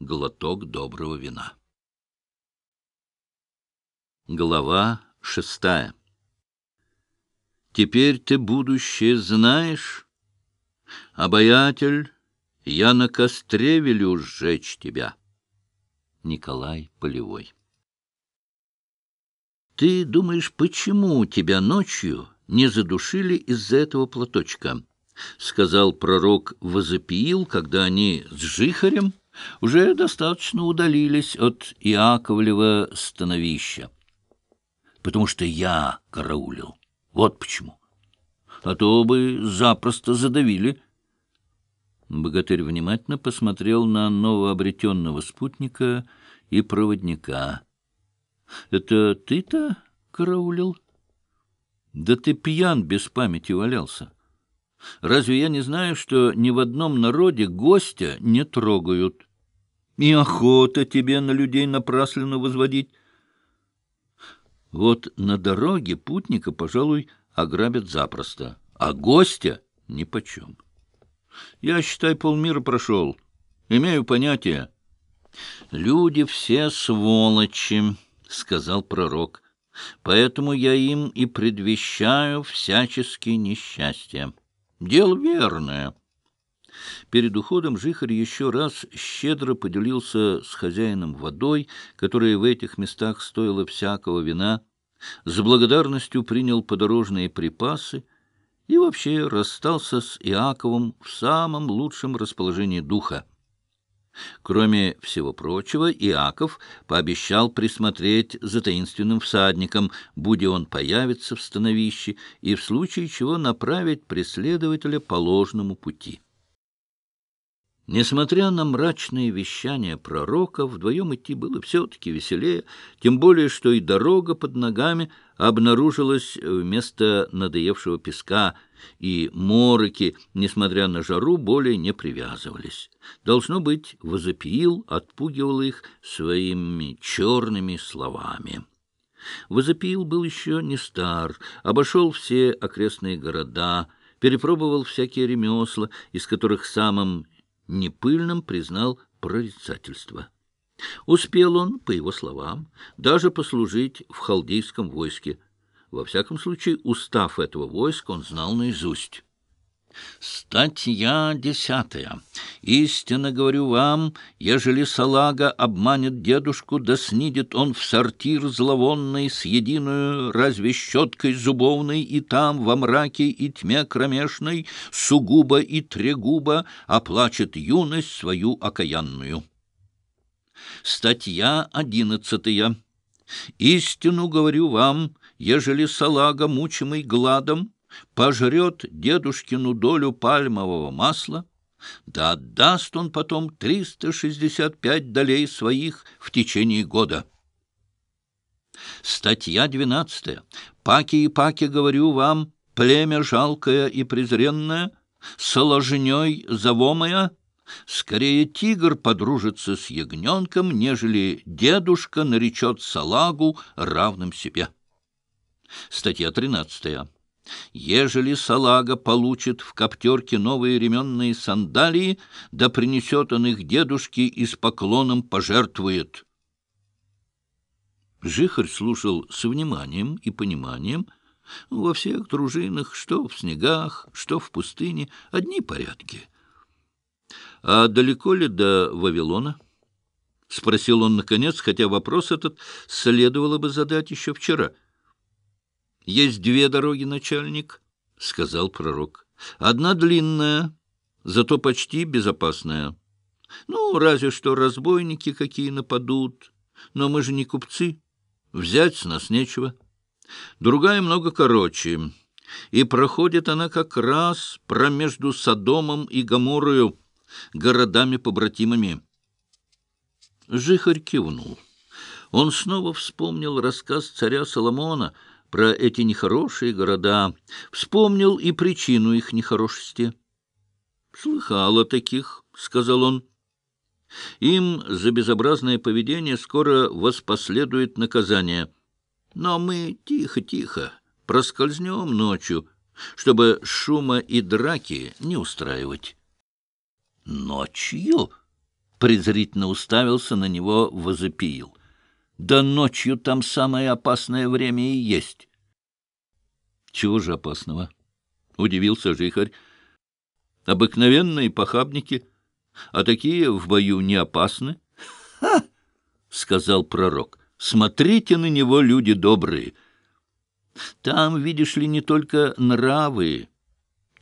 глоток доброго вина. Глава шестая Теперь ты будущее знаешь, обаятель, я на костре велю сжечь тебя. Николай Полевой Ты думаешь, почему тебя ночью не задушили из-за этого платочка? — сказал пророк Возопиил, когда они с Жихарем уже достаточно удалились от Иаковлева становища. — Потому что я караулил. Вот почему. А то бы запросто задавили. Богатырь внимательно посмотрел на новообретенного спутника и проводника. — Это ты-то караулил? — Да ты пьян без памяти валялся. Разве я не знаю, что ни в одном народе гостя не трогают? И охота тебе на людей напрасленно возводить. Вот на дороге путника, пожалуй, ограбят запросто, а гостя — нипочем. Я, считай, полмира прошел, имею понятие. Люди все сволочи, — сказал пророк, — поэтому я им и предвещаю всяческие несчастья. Дело верное. Перед уходом Жихарь еще раз щедро поделился с хозяином водой, которая в этих местах стоила всякого вина, с благодарностью принял подорожные припасы и вообще расстался с Иаковом в самом лучшем расположении духа. Кроме всего прочего, Иаков пообещал присмотреть за таинственным всадником, будь он появится в становище, и в случае чего направить преследователя по ложному пути. Несмотря на мрачные вещания пророка, вдвоем идти было все-таки веселее, тем более, что и дорога под ногами обнаружилась вместо надоевшего песка, и мороки, несмотря на жару, более не привязывались. Должно быть, возопил, отпугивал их своими черными словами. Возопил был еще не стар, обошел все окрестные города, перепробовал всякие ремесла, из которых самым непыльным признал прорицательство. Успел он, по его словам, даже послужить в халдейском войске. Во всяком случае, устав этого войска он знал наизусть. Статья десятая. Истинно говорю вам, ежели салага обманет дедушку, да снидет он в сортир зловонный с единую разве щеткой зубовной, и там во мраке и тьме кромешной сугубо и трегубо оплачет юность свою окаянную. Статья одиннадцатая. Истину говорю вам, ежели салага, мучимый гладом, пожрет дедушкину долю пальмового масла, да отдаст он потом триста шестьдесят пять долей своих в течение года. Статья двенадцатая. Паки и паки, говорю вам, племя жалкое и презренное, соложней завомая, скорее тигр подружится с ягненком, нежели дедушка наречет салагу равным себе. Статья тринадцатая. Ежели салага получит в коптерке новые ременные сандалии, да принесет он их дедушке и с поклоном пожертвует. Жихарь слушал с вниманием и пониманием. Во всех дружинах, что в снегах, что в пустыне, одни порядки. — А далеко ли до Вавилона? — спросил он наконец, хотя вопрос этот следовало бы задать еще вчера — есть две дороги, начальник, — сказал пророк. Одна длинная, зато почти безопасная. Ну, разве что разбойники какие нападут. Но мы же не купцы. Взять с нас нечего. Другая много короче. И проходит она как раз промежду Содомом и Гоморрою, городами-побратимами. Жихарь кивнул. Он снова вспомнил рассказ царя Соломона — про эти нехорошие города, вспомнил и причину их нехорошести. — Слыхал о таких, — сказал он. Им за безобразное поведение скоро воспоследует наказание. Но мы тихо-тихо проскользнем ночью, чтобы шума и драки не устраивать. — Ночью? презрительно уставился на него, возопил. Да ночью там самое опасное время и есть. Чего же опасного? Удивился жихарь. Обыкновенные похабники, а такие в бою не опасны. Ха! сказал пророк. Смотрите на него, люди добрые. Там, видишь ли, не только нравы,